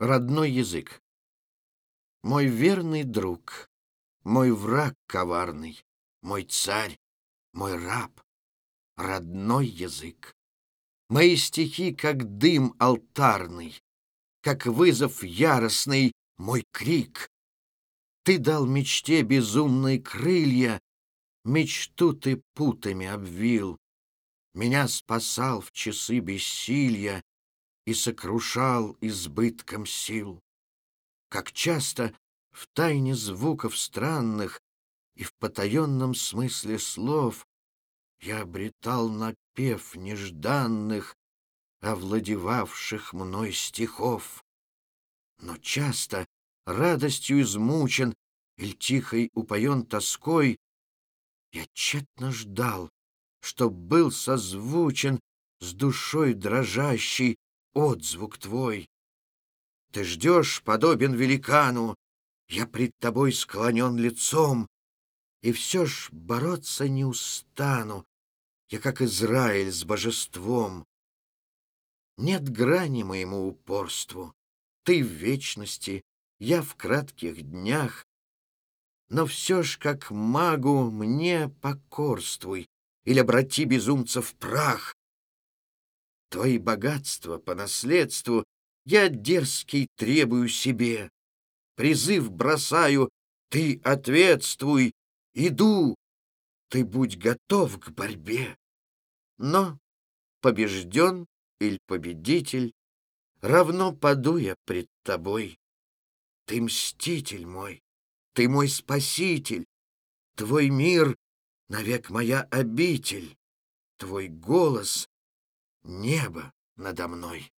Родной язык. Мой верный друг, мой враг коварный, мой царь, мой раб, родной язык. Мои стихи, как дым алтарный, как вызов яростный, мой крик. Ты дал мечте безумной крылья, мечту ты путами обвил. Меня спасал в часы бессилья и сокрушал избытком сил. Как часто в тайне звуков странных и в потаенном смысле слов я обретал напев нежданных, овладевавших мной стихов. Но часто радостью измучен или тихой упоен тоской, я тщетно ждал, чтоб был созвучен с душой дрожащей отзвук твой. Ты ждешь, подобен великану, я пред тобой склонен лицом, и все ж бороться не устану, я как Израиль с божеством. Нет грани моему упорству, ты в вечности, я в кратких днях, но все ж как магу мне покорствуй или обрати безумца в прах. Твои богатства по наследству я дерзкий требую себе. Призыв бросаю, ты ответствуй, иду, ты будь готов к борьбе. Но побежден или победитель, равно паду я пред тобой. Ты мститель мой, ты мой спаситель, твой мир — навек моя обитель, твой голос — небо надо мной.